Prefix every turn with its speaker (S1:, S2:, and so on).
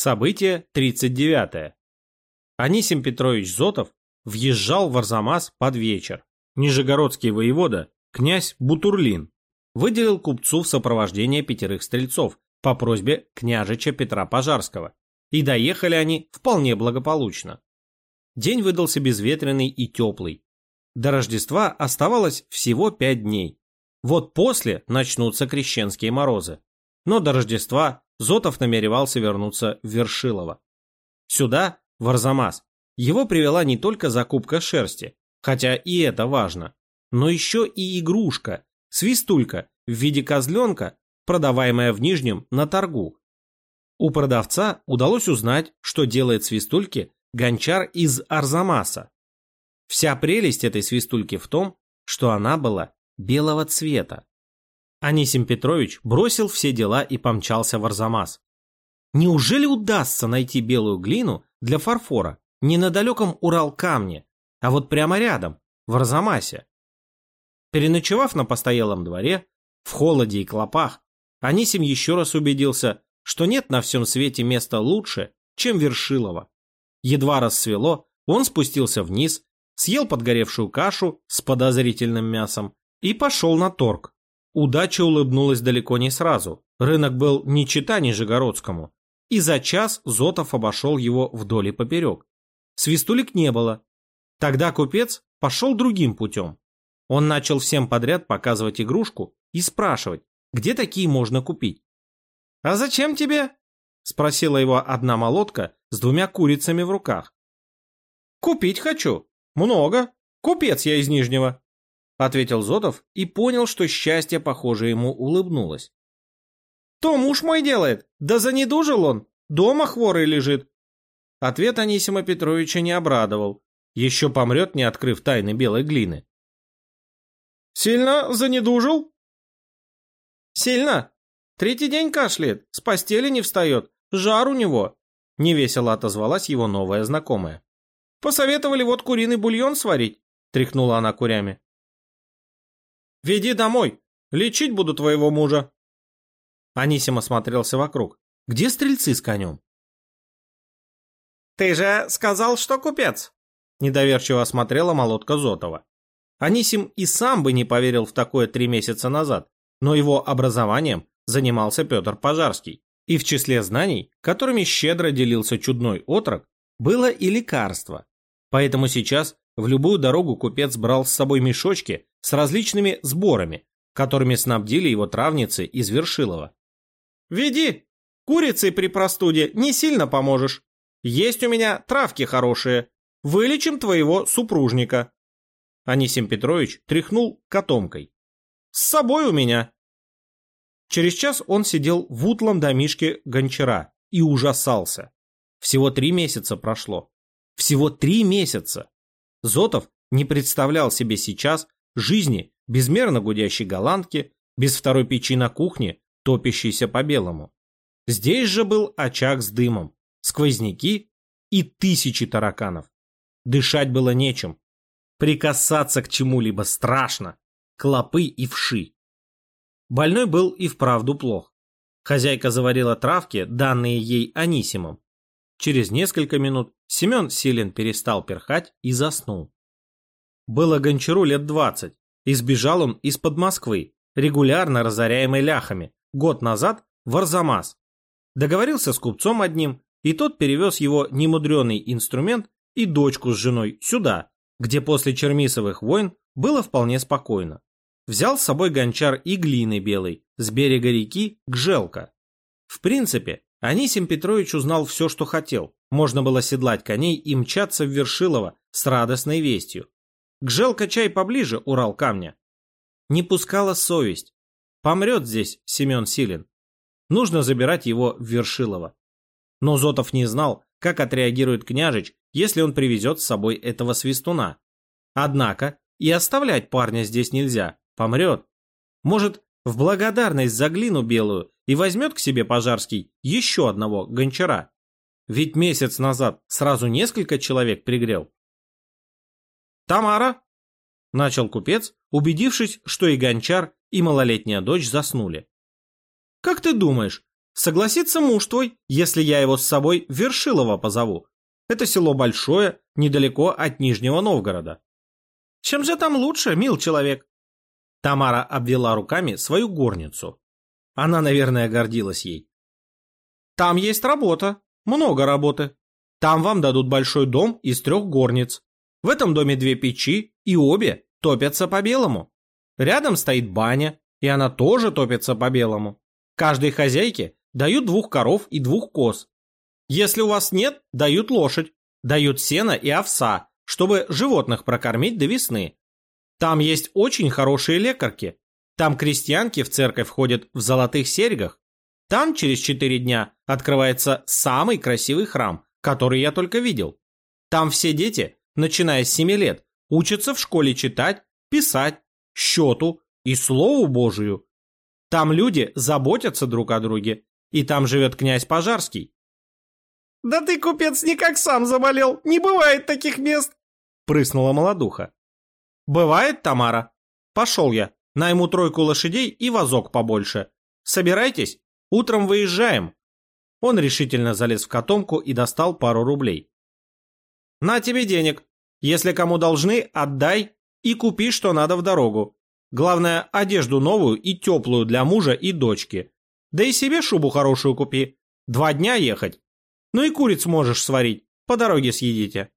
S1: Событие 39. Анисим Петрович Зотов въезжал в Арзамас под вечер. Нижегородский воевода, князь Бутурлин, выделил купцу в сопровождение пятерых стрельцов по просьбе княжича Петра Пожарского, и доехали они вполне благополучно. День выдался безветренный и теплый. До Рождества оставалось всего пять дней. Вот после начнутся крещенские морозы. Но до Рождества Зотов намеревался вернуться в Вершилово. Сюда, в Арзамас, его привела не только закупка шерсти, хотя и это важно, но еще и игрушка, свистулька в виде козленка, продаваемая в Нижнем на торгу. У продавца удалось узнать, что делает свистульки гончар из Арзамаса. Вся прелесть этой свистульки в том, что она была белого цвета. Анисим Петрович бросил все дела и помчался в Арзамас. Неужели удастся найти белую глину для фарфора не на далеком Урал-камне, а вот прямо рядом, в Арзамасе? Переночевав на постоялом дворе, в холоде и клопах, Анисим еще раз убедился, что нет на всем свете места лучше, чем Вершилово. Едва рассвело, он спустился вниз, съел подгоревшую кашу с подозрительным мясом и пошел на торг. Удача улыбнулась далеко не сразу. Рынок был не чита Нижегородскому. И за час Зотов обошел его вдоль и поперек. Свистулик не было. Тогда купец пошел другим путем. Он начал всем подряд показывать игрушку и спрашивать, где такие можно купить. «А зачем тебе?» – спросила его одна молотка с двумя курицами в руках. «Купить хочу. Много. Купец я из Нижнего», ответил Зотов и понял, что счастье, похоже, ему улыбнулось. «То муж мой делает, да занедужил он, дома хворый лежит». Ответ Анисима Петровича не обрадовал, еще помрет, не открыв тайны белой глины. «Сильно занедужил?» «Сильно. Третий день кашляет, с постели не встает, жар у него», невесело отозвалась его новая знакомая. «Посоветовали вот куриный бульон сварить», тряхнула она курями. Веди домой. Лечить буду твоего мужа. Анисим осмотрелся вокруг. Где стрельцы с конем? Ты же сказал, что купец. Недоверчиво осмотрела молотка Зотова. Анисим и сам бы не поверил в такое три месяца назад, но его образованием занимался Петр Пожарский. И в числе знаний, которыми щедро делился чудной отрок, было и лекарство. Поэтому сейчас в любую дорогу купец брал с собой мешочки с различными сборами, которыми снабдили его травницы из Вершилова. «Веди! Курицей при простуде не сильно поможешь. Есть у меня травки хорошие. Вылечим твоего супружника». Анисим Петрович тряхнул котомкой. «С собой у меня». Через час он сидел в утлом домишке гончара и ужасался. Всего три месяца прошло. Всего три месяца. Зотов не представлял себе сейчас жизни безмерно гудящей голландки, без второй печи на кухне, топящейся по-белому. Здесь же был очаг с дымом, сквозняки и тысячи тараканов. Дышать было нечем. Прикасаться к чему-либо страшно. Клопы и вши. Больной был и вправду плох. Хозяйка заварила травки, данные ей Анисимом. Через несколько минут Семен Силин перестал перхать и заснул. Было Гончару лет двадцать, и сбежал он из-под Москвы, регулярно разоряемой ляхами, год назад в Арзамас. Договорился с купцом одним, и тот перевез его немудренный инструмент и дочку с женой сюда, где после Чермисовых войн было вполне спокойно. Взял с собой гончар и глины белой с берега реки Гжелка. В принципе, Анисим Петрович узнал все, что хотел. Можно было седлать коней и мчаться в Вершилово с радостной вестью. Гжелка чай поближе, Урал камня. Не пускала совесть. Помрет здесь Семен Силин. Нужно забирать его в Вершилово. Но Зотов не знал, как отреагирует княжич, если он привезет с собой этого свистуна. Однако и оставлять парня здесь нельзя, помрет. Может, в благодарность за глину белую и возьмет к себе Пожарский еще одного гончара. Ведь месяц назад сразу несколько человек пригрел. «Тамара!» – начал купец, убедившись, что и гончар, и малолетняя дочь заснули. «Как ты думаешь, Согласится муж твой, если я его с собой в Вершилово позову. Это село большое, недалеко от Нижнего Новгорода. Чем же там лучше, мил человек? Тамара обвела руками свою горницу. Она, наверное, гордилась ей. Там есть работа, много работы. Там вам дадут большой дом из трех горниц. В этом доме две печи, и обе топятся по-белому. Рядом стоит баня, и она тоже топится по-белому. Каждой хозяйке дают двух коров и двух коз. Если у вас нет, дают лошадь, дают сено и овса, чтобы животных прокормить до весны. Там есть очень хорошие лекарки. Там крестьянки в церковь ходят в золотых серьгах. Там через четыре дня открывается самый красивый храм, который я только видел. Там все дети, начиная с семи лет, учатся в школе читать, писать, счету и Слову Божию. Там люди заботятся друг о друге, и там живет князь Пожарский.
S2: «Да ты, купец, никак сам заболел, не бывает таких мест!»
S1: прыснула молодуха. «Бывает, Тамара? Пошел я, найму тройку лошадей и вазок побольше. Собирайтесь, утром выезжаем». Он решительно залез в котомку и достал пару рублей. «На тебе денег. Если кому должны, отдай и купи, что надо в дорогу. Главное, одежду новую и теплую для мужа и дочки. Да и себе шубу хорошую купи. Два дня ехать. Ну и куриц можешь сварить, по дороге съедите.